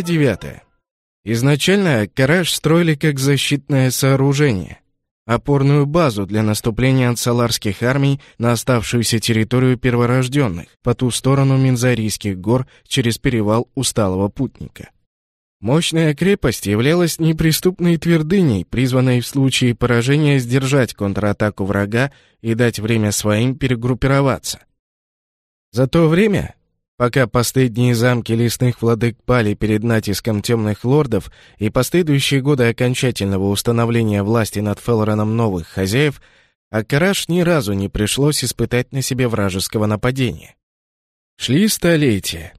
Глава 9. Изначально Караш строили как защитное сооружение, опорную базу для наступления ансаларских армий на оставшуюся территорию перворожденных по ту сторону Минзарийских гор через перевал Усталого Путника. Мощная крепость являлась неприступной твердыней, призванной в случае поражения сдержать контратаку врага и дать время своим перегруппироваться. За то время, пока последние замки лесных владык пали перед натиском темных лордов и последующие годы окончательного установления власти над Фелроном новых хозяев, Акараш ни разу не пришлось испытать на себе вражеского нападения. Шли столетия.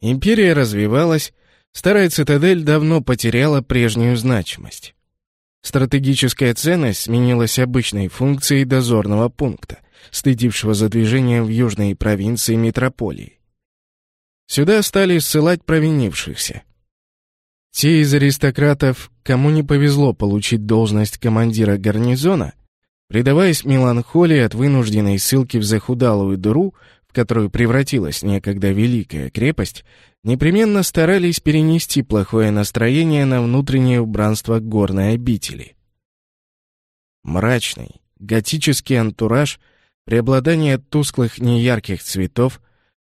Империя развивалась, Старая цитадель давно потеряла прежнюю значимость. Стратегическая ценность сменилась обычной функцией дозорного пункта, следившего за движением в южной провинции метрополии. Сюда стали ссылать провинившихся. Те из аристократов, кому не повезло получить должность командира гарнизона, предаваясь меланхолии от вынужденной ссылки в захудалую дыру, в которую превратилась некогда великая крепость, непременно старались перенести плохое настроение на внутреннее убранство горной обители. Мрачный, готический антураж, преобладание тусклых неярких цветов,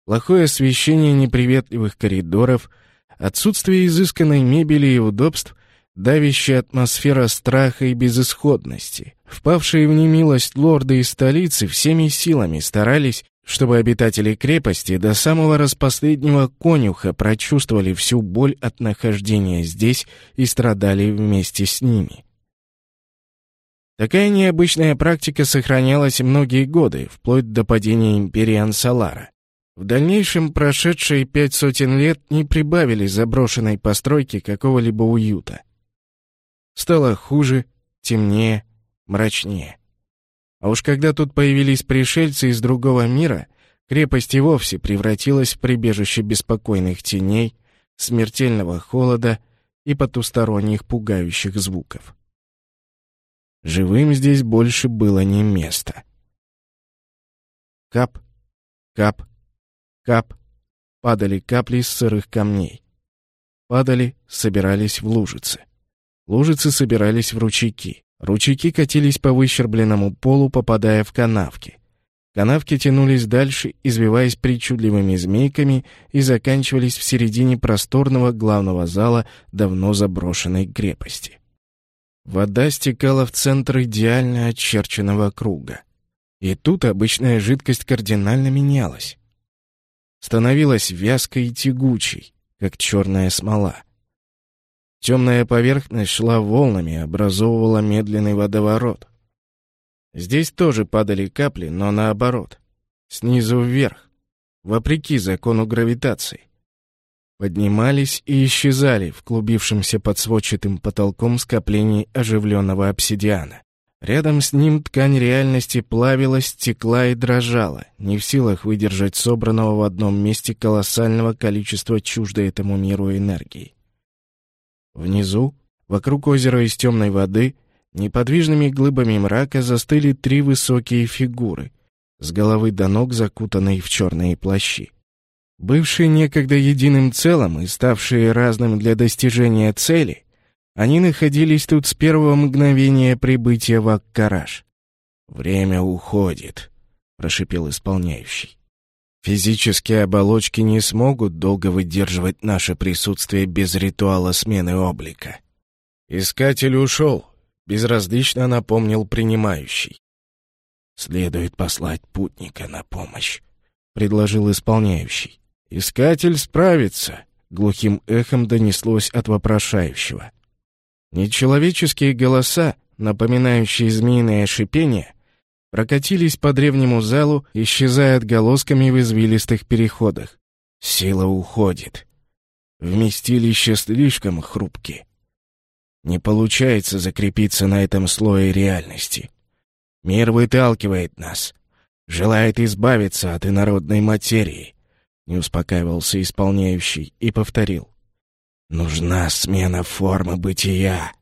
плохое освещение неприветливых коридоров, отсутствие изысканной мебели и удобств, давящая атмосфера страха и безысходности. Впавшие в немилость лорды из столицы всеми силами старались чтобы обитатели крепости до самого распоследнего конюха прочувствовали всю боль от нахождения здесь и страдали вместе с ними. Такая необычная практика сохранялась многие годы, вплоть до падения империи Ансалара. В дальнейшем прошедшие пять сотен лет не прибавили заброшенной постройки какого-либо уюта. Стало хуже, темнее, мрачнее. А уж когда тут появились пришельцы из другого мира, крепость и вовсе превратилась в прибежище беспокойных теней, смертельного холода и потусторонних пугающих звуков. Живым здесь больше было не место. Кап, кап, кап. Падали капли из сырых камней. Падали, собирались в лужицы. Лужицы собирались в ручейки. Ручейки катились по выщербленному полу, попадая в канавки. Канавки тянулись дальше, извиваясь причудливыми змейками и заканчивались в середине просторного главного зала давно заброшенной крепости. Вода стекала в центр идеально очерченного круга. И тут обычная жидкость кардинально менялась. Становилась вязкой и тягучей, как черная смола. Темная поверхность шла волнами, образовывала медленный водоворот. Здесь тоже падали капли, но наоборот. Снизу вверх, вопреки закону гравитации. Поднимались и исчезали в клубившемся под сводчатым потолком скоплении оживленного обсидиана. Рядом с ним ткань реальности плавилась, стекла и дрожала, не в силах выдержать собранного в одном месте колоссального количества чуждой этому миру энергии. Внизу, вокруг озера из темной воды, неподвижными глыбами мрака застыли три высокие фигуры, с головы до ног закутанные в черные плащи. Бывшие некогда единым целым и ставшие разным для достижения цели, они находились тут с первого мгновения прибытия в Аккараш. «Время уходит», — прошипел исполняющий. Физические оболочки не смогут долго выдерживать наше присутствие без ритуала смены облика. Искатель ушел, безразлично напомнил принимающий. Следует послать путника на помощь, предложил исполняющий. Искатель справится, глухим эхом донеслось от вопрошающего. Нечеловеческие голоса, напоминающие змеиное шипение, прокатились по древнему залу, исчезая отголосками в извилистых переходах. Сила уходит. Вместилище слишком хрупки. Не получается закрепиться на этом слое реальности. Мир выталкивает нас, желает избавиться от инородной материи. Не успокаивался исполняющий и повторил. Нужна смена формы бытия.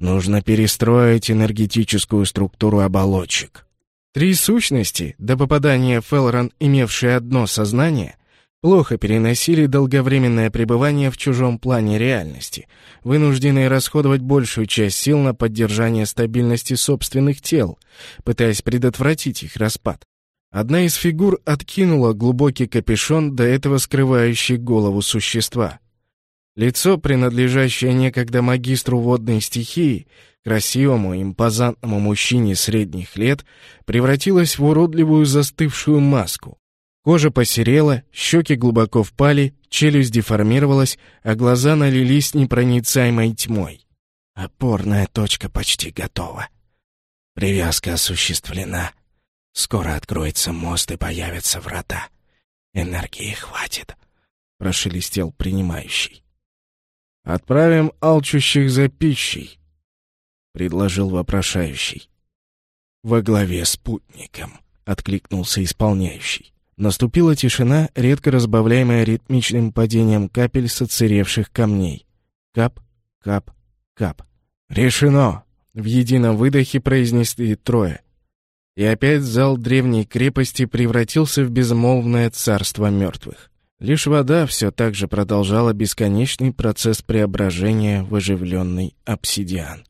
Нужно перестроить энергетическую структуру оболочек. Три сущности, до попадания Фелрон имевшие одно сознание, плохо переносили долговременное пребывание в чужом плане реальности, вынужденные расходовать большую часть сил на поддержание стабильности собственных тел, пытаясь предотвратить их распад. Одна из фигур откинула глубокий капюшон, до этого скрывающий голову существа. Лицо, принадлежащее некогда магистру водной стихии, красивому, импозантному мужчине средних лет, превратилось в уродливую застывшую маску. Кожа посерела, щеки глубоко впали, челюсть деформировалась, а глаза налились непроницаемой тьмой. Опорная точка почти готова. Привязка осуществлена. Скоро откроется мост и появятся врата. Энергии хватит, — прошелестел принимающий. «Отправим алчущих за пищей», — предложил вопрошающий. «Во главе спутником», — откликнулся исполняющий. Наступила тишина, редко разбавляемая ритмичным падением капель с отсыревших камней. Кап, кап, кап. «Решено!» — в едином выдохе произнесли трое. И опять зал древней крепости превратился в безмолвное царство мертвых. Лишь вода все так же продолжала бесконечный процесс преображения в оживленный обсидиан.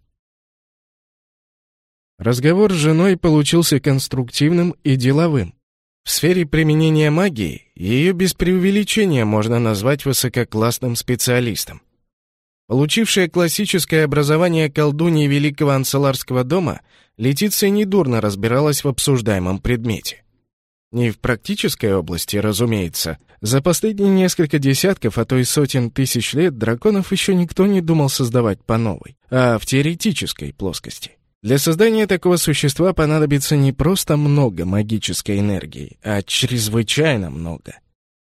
Разговор с женой получился конструктивным и деловым. В сфере применения магии ее без преувеличения можно назвать высококлассным специалистом. Получившая классическое образование колдуньи Великого Анцеларского дома, Летиция недурно разбиралась в обсуждаемом предмете. Не в практической области, разумеется. За последние несколько десятков, а то и сотен тысяч лет драконов еще никто не думал создавать по новой, а в теоретической плоскости. Для создания такого существа понадобится не просто много магической энергии, а чрезвычайно много.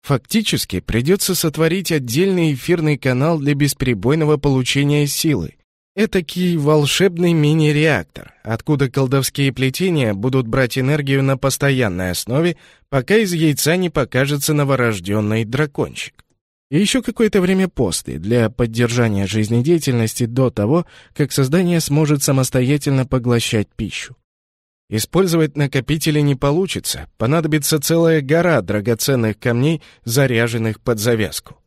Фактически придется сотворить отдельный эфирный канал для бесперебойного получения силы. Этакий волшебный мини-реактор, откуда колдовские плетения будут брать энергию на постоянной основе, пока из яйца не покажется новорожденный дракончик. И еще какое-то время после, для поддержания жизнедеятельности до того, как создание сможет самостоятельно поглощать пищу. Использовать накопители не получится, понадобится целая гора драгоценных камней, заряженных под завязку.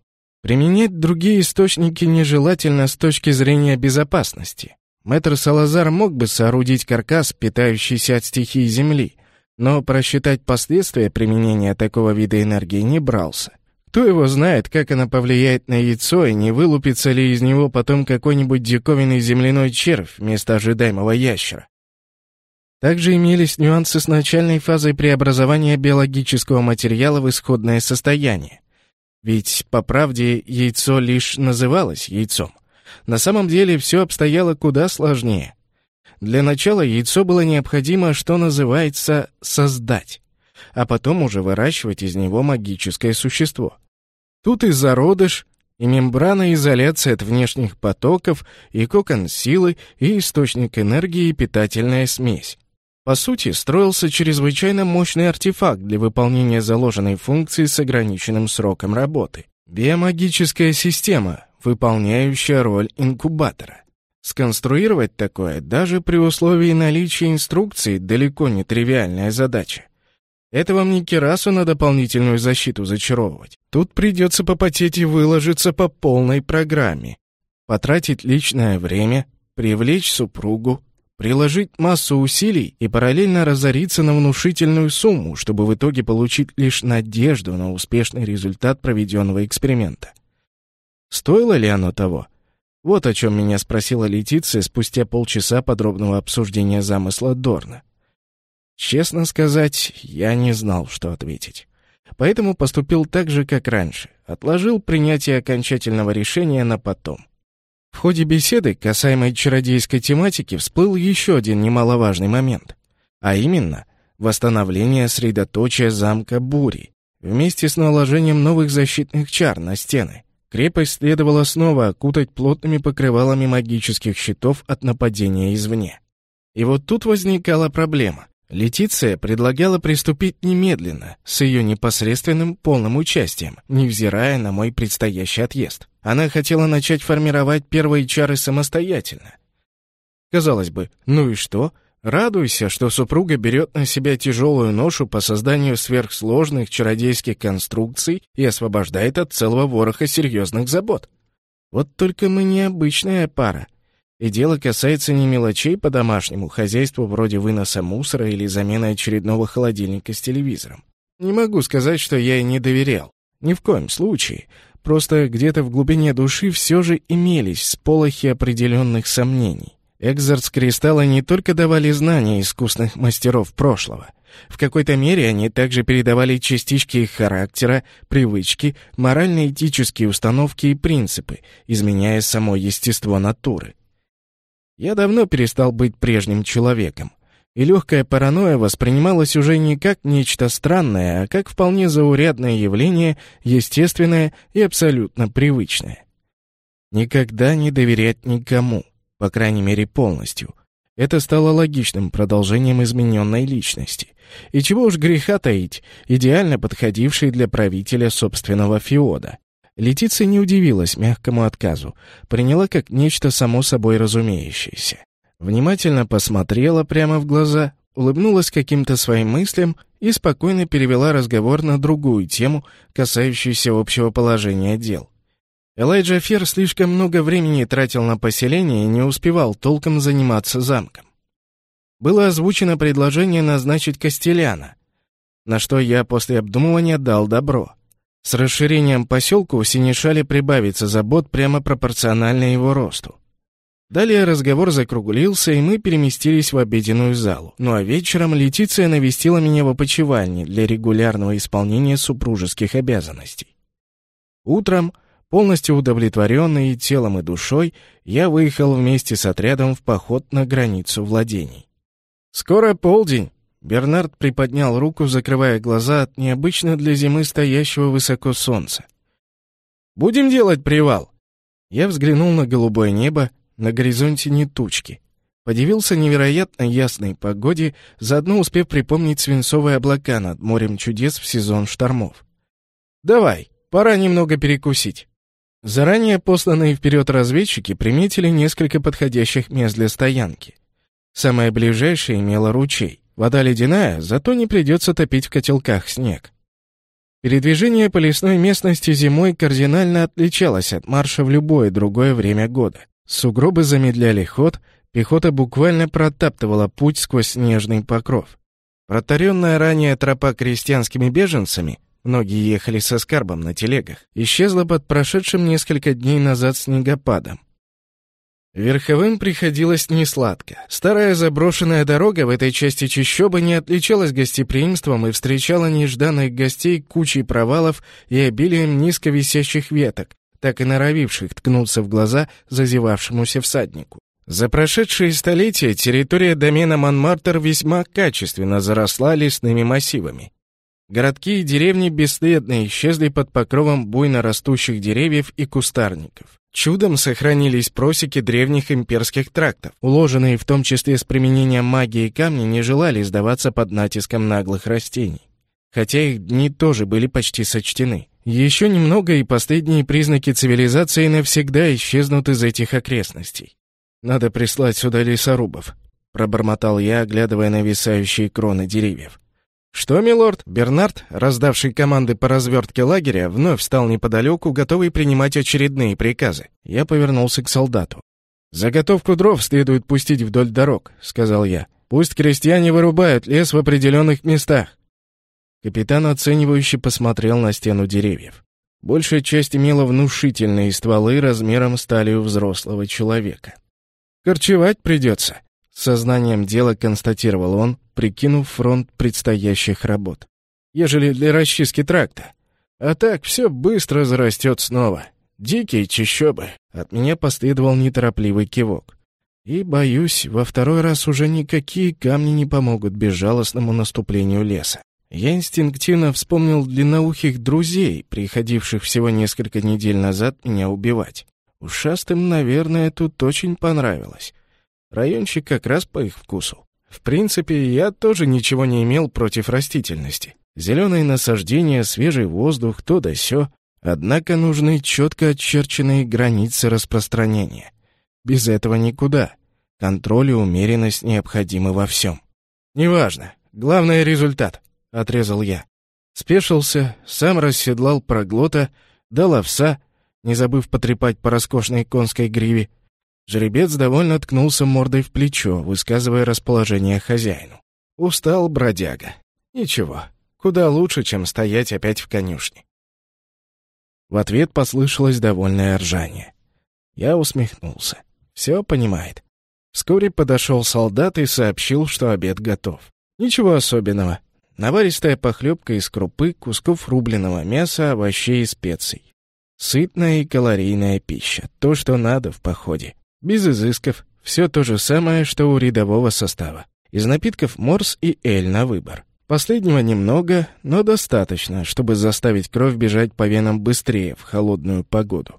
Применять другие источники нежелательно с точки зрения безопасности. Мэтр Салазар мог бы соорудить каркас, питающийся от стихии Земли, но просчитать последствия применения такого вида энергии не брался. Кто его знает, как она повлияет на яйцо, и не вылупится ли из него потом какой-нибудь диковинный земляной червь вместо ожидаемого ящера. Также имелись нюансы с начальной фазой преобразования биологического материала в исходное состояние. Ведь, по правде, яйцо лишь называлось яйцом. На самом деле все обстояло куда сложнее. Для начала яйцо было необходимо, что называется, создать а потом уже выращивать из него магическое существо. Тут и зародыш, и мембрана изоляции от внешних потоков, и кокон силы, и источник энергии, и питательная смесь. По сути, строился чрезвычайно мощный артефакт для выполнения заложенной функции с ограниченным сроком работы. Биомагическая система, выполняющая роль инкубатора. Сконструировать такое даже при условии наличия инструкции далеко не тривиальная задача. Это вам не керасу на дополнительную защиту зачаровывать. Тут придется попотеть и выложиться по полной программе. Потратить личное время, привлечь супругу, приложить массу усилий и параллельно разориться на внушительную сумму, чтобы в итоге получить лишь надежду на успешный результат проведенного эксперимента. Стоило ли оно того? Вот о чем меня спросила Летиция спустя полчаса подробного обсуждения замысла Дорна. Честно сказать, я не знал, что ответить. Поэтому поступил так же, как раньше. Отложил принятие окончательного решения на потом. В ходе беседы, касаемой чародейской тематики, всплыл еще один немаловажный момент. А именно, восстановление средоточия замка Бури, вместе с наложением новых защитных чар на стены. Крепость следовало снова окутать плотными покрывалами магических щитов от нападения извне. И вот тут возникала проблема. Летиция предлагала приступить немедленно, с ее непосредственным полным участием, невзирая на мой предстоящий отъезд. Она хотела начать формировать первые чары самостоятельно. Казалось бы, ну и что? Радуйся, что супруга берет на себя тяжелую ношу по созданию сверхсложных чародейских конструкций и освобождает от целого вороха серьезных забот. Вот только мы необычная пара. И дело касается не мелочей по домашнему хозяйству вроде выноса мусора или замены очередного холодильника с телевизором. Не могу сказать, что я ей не доверял. Ни в коем случае. Просто где-то в глубине души все же имелись сполохи определенных сомнений. Экзорц-кристаллы не только давали знания искусных мастеров прошлого. В какой-то мере они также передавали частички их характера, привычки, морально-этические установки и принципы, изменяя само естество натуры. Я давно перестал быть прежним человеком и легкая паранойя воспринималась уже не как нечто странное, а как вполне заурядное явление, естественное и абсолютно привычное. Никогда не доверять никому, по крайней мере полностью. Это стало логичным продолжением измененной личности. И чего уж греха таить, идеально подходившей для правителя собственного феода. Летиция не удивилась мягкому отказу, приняла как нечто само собой разумеющееся. Внимательно посмотрела прямо в глаза, улыбнулась каким-то своим мыслям и спокойно перевела разговор на другую тему, касающуюся общего положения дел. Элайджа Фер слишком много времени тратил на поселение и не успевал толком заниматься замком. Было озвучено предложение назначить Костеляна, на что я после обдумывания дал добро. С расширением поселка у Синишали прибавится забот прямо пропорционально его росту. Далее разговор закруглился, и мы переместились в обеденную залу. Ну а вечером Летиция навестила меня в опочивальне для регулярного исполнения супружеских обязанностей. Утром, полностью удовлетворенный телом и душой, я выехал вместе с отрядом в поход на границу владений. «Скоро полдень!» Бернард приподнял руку, закрывая глаза от необычно для зимы стоящего высоко солнца. «Будем делать привал!» Я взглянул на голубое небо, на горизонте не тучки. Подивился невероятно ясной погоде, заодно успев припомнить свинцовые облака над морем чудес в сезон штормов. «Давай, пора немного перекусить». Заранее посланные вперед разведчики приметили несколько подходящих мест для стоянки. Самое ближайшее имело ручей. Вода ледяная, зато не придется топить в котелках снег. Передвижение по лесной местности зимой кардинально отличалось от марша в любое другое время года. Сугробы замедляли ход, пехота буквально протаптывала путь сквозь снежный покров. Протаренная ранее тропа крестьянскими беженцами, многие ехали со скарбом на телегах, исчезла под прошедшим несколько дней назад снегопадом. Верховым приходилось несладко. Старая заброшенная дорога в этой части чащобы не отличалась гостеприимством и встречала нежданных гостей кучей провалов и обилием низко висящих веток, так и норовивших ткнуться в глаза зазевавшемуся всаднику. За прошедшие столетия территория домена Монмартр весьма качественно заросла лесными массивами. Городки и деревни бесследно исчезли под покровом буйно растущих деревьев и кустарников. Чудом сохранились просеки древних имперских трактов. Уложенные в том числе с применением магии камни не желали сдаваться под натиском наглых растений. Хотя их дни тоже были почти сочтены. Еще немного, и последние признаки цивилизации навсегда исчезнут из этих окрестностей. Надо прислать сюда лесорубов, пробормотал я, оглядывая нависающие кроны деревьев. Что, милорд? Бернард, раздавший команды по развертке лагеря, вновь встал неподалеку, готовый принимать очередные приказы. Я повернулся к солдату. «Заготовку дров следует пустить вдоль дорог», — сказал я. «Пусть крестьяне вырубают лес в определенных местах. Капитан оценивающе посмотрел на стену деревьев. Большая часть имела внушительные стволы размером с талию взрослого человека. «Корчевать придется», — сознанием дела констатировал он, прикинув фронт предстоящих работ. «Ежели для расчистки тракта. А так все быстро зарастет снова. Дикие чащобы». От меня последовал неторопливый кивок. И, боюсь, во второй раз уже никакие камни не помогут безжалостному наступлению леса. Я инстинктивно вспомнил длинноухих друзей, приходивших всего несколько недель назад меня убивать. Ушастым, наверное, тут очень понравилось. Райончик как раз по их вкусу. В принципе, я тоже ничего не имел против растительности. Зеленые насаждения, свежий воздух, то да сё. Однако нужны четко очерченные границы распространения. Без этого никуда. Контроль и умеренность необходимы во всем. «Неважно. Главное — результат», — отрезал я. Спешился, сам расседлал проглота, дал овса, не забыв потрепать по роскошной конской гриве. Жеребец довольно ткнулся мордой в плечо, высказывая расположение хозяину. Устал бродяга. Ничего, куда лучше, чем стоять опять в конюшне. В ответ послышалось довольное ржание. Я усмехнулся. Все понимает. Вскоре подошел солдат и сообщил, что обед готов. Ничего особенного. Наваристая похлебка из крупы, кусков рубленого мяса, овощей и специй. Сытная и калорийная пища. То, что надо в походе. Без изысков. Все то же самое, что у рядового состава. Из напитков морс и эль на выбор. Последнего немного, но достаточно, чтобы заставить кровь бежать по венам быстрее в холодную погоду.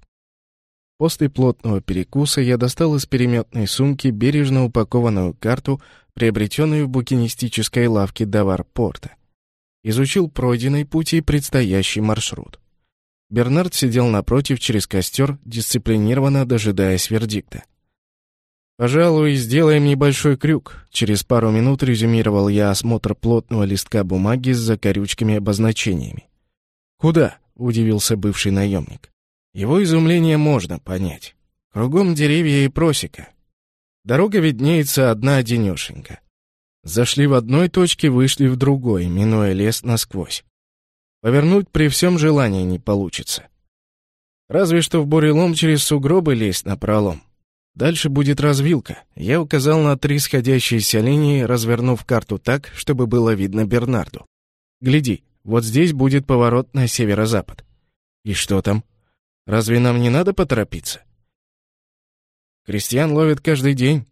После плотного перекуса я достал из переметной сумки бережно упакованную карту, приобретенную в букинистической лавке Давар-Порта. Изучил пройденный путь и предстоящий маршрут. Бернард сидел напротив через костер, дисциплинированно дожидаясь вердикта. «Пожалуй, сделаем небольшой крюк», — через пару минут резюмировал я осмотр плотного листка бумаги с закорючками обозначениями. «Куда?» — удивился бывший наемник. Его изумление можно понять. Кругом деревья и просека. Дорога виднеется одна-одинешенька. Зашли в одной точке, вышли в другой, минуя лес насквозь. Повернуть при всем желании не получится. Разве что в бурелом через сугробы лезть на пролом. Дальше будет развилка. Я указал на три сходящиеся линии, развернув карту так, чтобы было видно Бернарду. Гляди, вот здесь будет поворот на северо-запад. И что там? Разве нам не надо поторопиться? Крестьян ловят каждый день.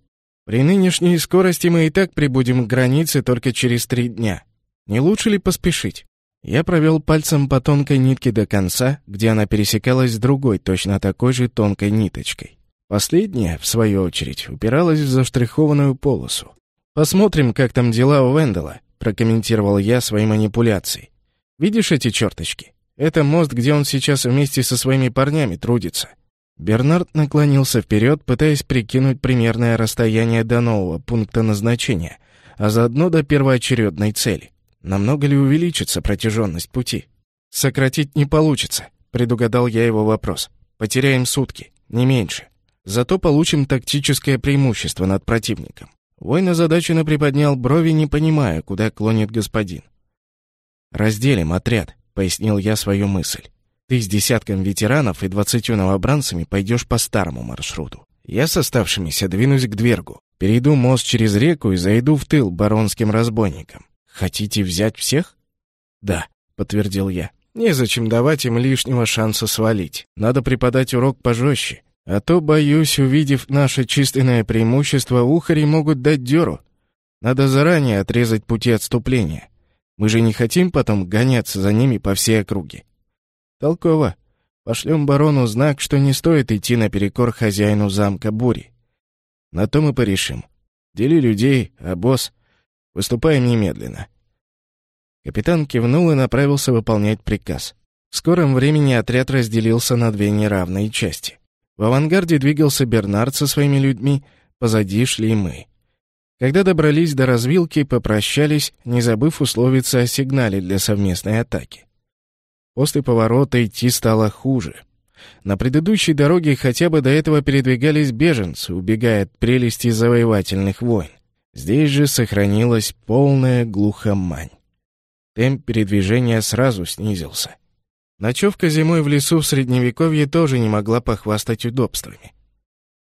При нынешней скорости мы и так прибудем к границе только через три дня. Не лучше ли поспешить? Я провел пальцем по тонкой нитке до конца, где она пересекалась с другой, точно такой же тонкой ниточкой. Последняя, в свою очередь, упиралась в заштрихованную полосу. «Посмотрим, как там дела у Вендела», — прокомментировал я свои манипуляции. «Видишь эти черточки? Это мост, где он сейчас вместе со своими парнями трудится. Бернард наклонился вперед, пытаясь прикинуть примерное расстояние до нового пункта назначения, а заодно до первоочередной цели. Намного ли увеличится протяженность пути? Сократить не получится, предугадал я его вопрос. Потеряем сутки, не меньше. Зато получим тактическое преимущество над противником. Воин озадаченно приподнял брови, не понимая, куда клонит господин. «Разделим отряд пояснил я свою мысль. Ты с десятком ветеранов и двадцатью новобранцами пойдешь по старому маршруту. Я с оставшимися двинусь к Двергу, перейду мост через реку и зайду в тыл баронским разбойникам. Хотите взять всех? Да, подтвердил я. Незачем давать им лишнего шанса свалить. Надо преподать урок пожестче. А то, боюсь, увидев наше численное преимущество, ухари могут дать дёру. Надо заранее отрезать пути отступления. Мы же не хотим потом гоняться за ними по всей округе. Толково. Пошлем барону знак, что не стоит идти наперекор хозяину замка Бури. На то мы порешим. Дели людей, а босс... Выступаем немедленно. Капитан кивнул и направился выполнять приказ. В скором времени отряд разделился на две неравные части. В авангарде двигался Бернард со своими людьми, позади шли мы. Когда добрались до развилки, попрощались, не забыв условиться о сигнале для совместной атаки. После поворота идти стало хуже. На предыдущей дороге хотя бы до этого передвигались беженцы, убегая от прелести завоевательных войн. Здесь же сохранилась полная глухомань. Темп передвижения сразу снизился. Ночевка зимой в лесу в Средневековье тоже не могла похвастать удобствами.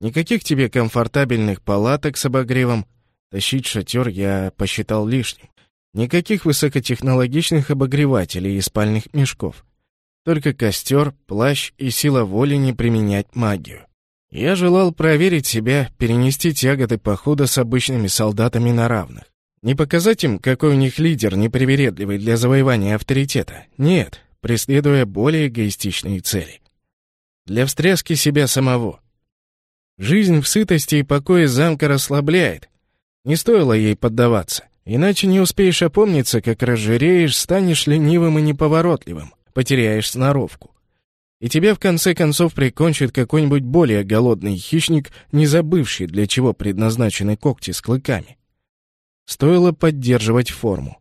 Никаких тебе комфортабельных палаток с обогревом, Тащить шатер я посчитал лишним. Никаких высокотехнологичных обогревателей и спальных мешков. Только костер, плащ и сила воли не применять магию. Я желал проверить себя, перенести тяготы похода с обычными солдатами на равных. Не показать им, какой у них лидер непривередливый для завоевания авторитета. Нет, преследуя более эгоистичные цели. Для встряски себя самого. Жизнь в сытости и покое замка расслабляет, не стоило ей поддаваться, иначе не успеешь опомниться, как разжиреешь, станешь ленивым и неповоротливым, потеряешь сноровку. И тебя в конце концов прикончит какой-нибудь более голодный хищник, не забывший, для чего предназначены когти с клыками. Стоило поддерживать форму.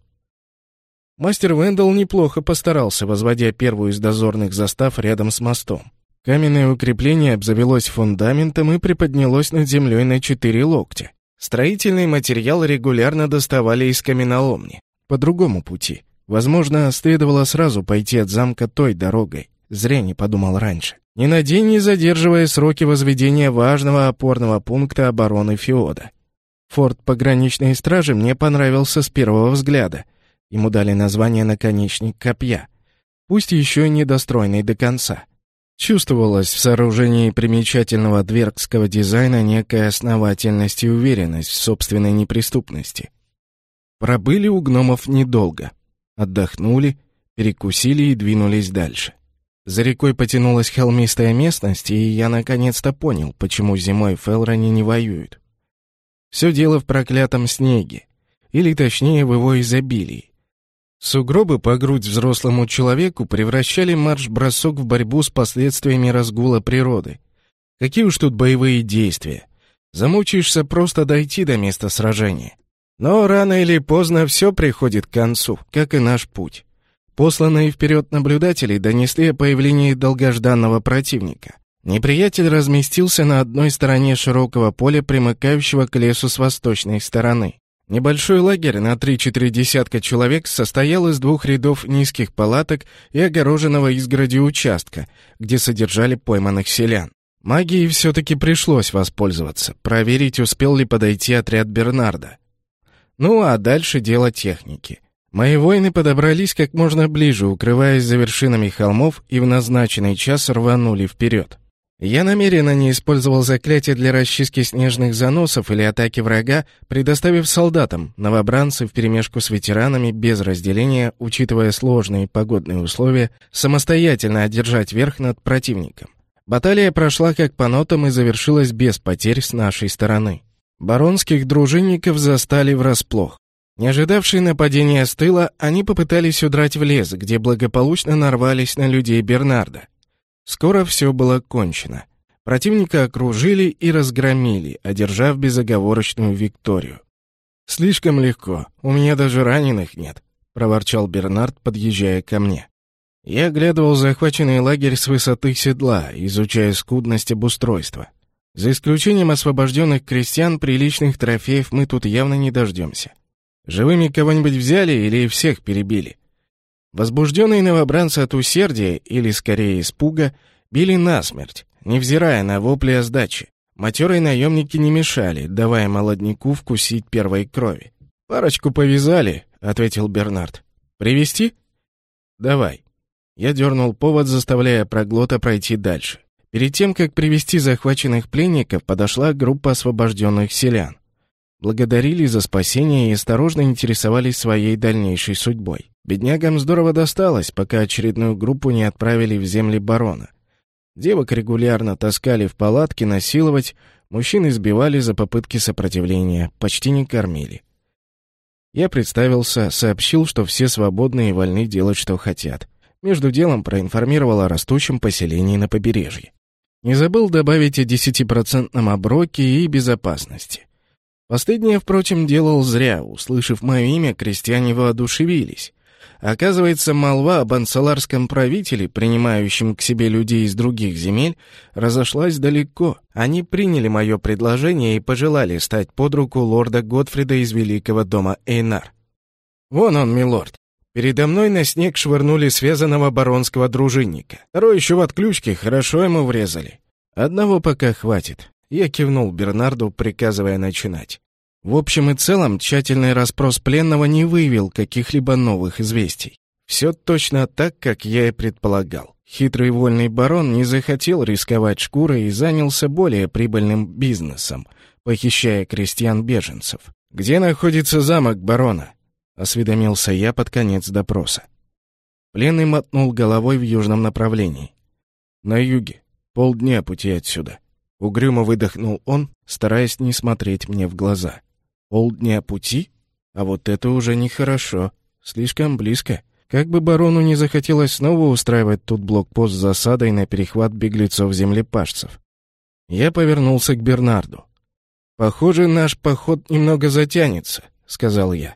Мастер Вендел неплохо постарался, возводя первую из дозорных застав рядом с мостом. Каменное укрепление обзавелось фундаментом и приподнялось над землей на четыре локтя. Строительный материал регулярно доставали из каменоломни. По другому пути. Возможно, следовало сразу пойти от замка той дорогой. Зря не подумал раньше. Ни на день не задерживая сроки возведения важного опорного пункта обороны Феода. Форт пограничной стражи мне понравился с первого взгляда — Ему дали название «наконечник копья», пусть еще недостроенный до конца. Чувствовалась в сооружении примечательного дверкского дизайна некая основательность и уверенность в собственной неприступности. Пробыли у гномов недолго. Отдохнули, перекусили и двинулись дальше. За рекой потянулась холмистая местность, и я наконец-то понял, почему зимой в Фелроне не воюют. Все дело в проклятом снеге, или точнее в его изобилии. Сугробы по грудь взрослому человеку превращали марш-бросок в борьбу с последствиями разгула природы. Какие уж тут боевые действия. Замучаешься просто дойти до места сражения. Но рано или поздно все приходит к концу, как и наш путь. Посланные вперед наблюдатели донесли о появлении долгожданного противника. Неприятель разместился на одной стороне широкого поля, примыкающего к лесу с восточной стороны. Небольшой лагерь на 3-4 десятка человек состоял из двух рядов низких палаток и огороженного изгородью участка, где содержали пойманных селян. Магией все-таки пришлось воспользоваться, проверить, успел ли подойти отряд Бернарда. Ну а дальше дело техники. Мои воины подобрались как можно ближе, укрываясь за вершинами холмов, и в назначенный час рванули вперед. Я намеренно не использовал заклятие для расчистки снежных заносов или атаки врага, предоставив солдатам, новобранцы вперемешку с ветеранами без разделения, учитывая сложные погодные условия, самостоятельно одержать верх над противником. Баталия прошла как по нотам и завершилась без потерь с нашей стороны. Баронских дружинников застали врасплох. Не ожидавшие нападения с тыла, они попытались удрать в лес, где благополучно нарвались на людей Бернарда. Скоро все было кончено. Противника окружили и разгромили, одержав безоговорочную викторию. «Слишком легко, у меня даже раненых нет», — проворчал Бернард, подъезжая ко мне. Я оглядывал захваченный лагерь с высоты седла, изучая скудность обустройства. За исключением освобожденных крестьян, приличных трофеев мы тут явно не дождемся. Живыми кого-нибудь взяли или всех перебили? Возбужденные новобранцы от усердия, или скорее испуга, били насмерть, невзирая на вопли о сдаче. Матерые наемники не мешали, давая молодняку вкусить первой крови. «Парочку повязали», — ответил Бернард. «Привести?» «Давай». Я дернул повод, заставляя проглота пройти дальше. Перед тем, как привести захваченных пленников, подошла группа освобожденных селян. Благодарили за спасение и осторожно интересовались своей дальнейшей судьбой. Беднягам здорово досталось, пока очередную группу не отправили в земли барона. Девок регулярно таскали в палатки насиловать, мужчин избивали за попытки сопротивления, почти не кормили. Я представился, сообщил, что все свободны и вольны делать, что хотят. Между делом проинформировал о растущем поселении на побережье. Не забыл добавить о десятипроцентном оброке и безопасности. Последнее, впрочем, делал зря. Услышав мое имя, крестьяне воодушевились. Оказывается, молва об ансаларском правителе, принимающем к себе людей из других земель, разошлась далеко. Они приняли мое предложение и пожелали стать под руку лорда Готфрида из великого дома Эйнар. «Вон он, милорд. Передо мной на снег швырнули связанного баронского дружинника. Второй еще в отключке, хорошо ему врезали. Одного пока хватит». Я кивнул Бернарду, приказывая начинать. В общем и целом, тщательный расспрос пленного не выявил каких-либо новых известий. Все точно так, как я и предполагал. Хитрый вольный барон не захотел рисковать шкурой и занялся более прибыльным бизнесом, похищая крестьян-беженцев. «Где находится замок барона?» — осведомился я под конец допроса. Пленный мотнул головой в южном направлении. «На юге. Полдня пути отсюда». Угрюмо выдохнул он, стараясь не смотреть мне в глаза. Полдня пути? А вот это уже нехорошо. Слишком близко. как бы барону не захотелось снова устраивать тут блокпост с засадой на перехват беглецов-землепашцев. Я повернулся к Бернарду. «Похоже, наш поход немного затянется», — сказал я.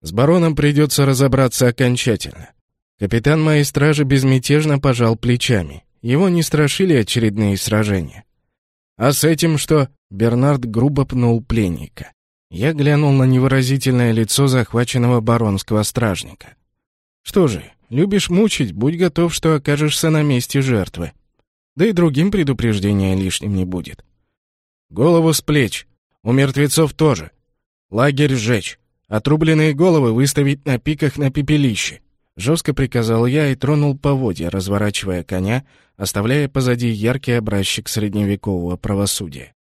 «С бароном придется разобраться окончательно». Капитан моей стражи безмятежно пожал плечами. Его не страшили очередные сражения. «А с этим что?» — Бернард грубо пнул пленника. Я глянул на невыразительное лицо захваченного баронского стражника. «Что же, любишь мучить, будь готов, что окажешься на месте жертвы. Да и другим предупреждения лишним не будет. Голову с плеч. У мертвецов тоже. Лагерь сжечь. Отрубленные головы выставить на пиках на пепелище. Жестко приказал я и тронул поводья, разворачивая коня, оставляя позади яркий образчик средневекового правосудия.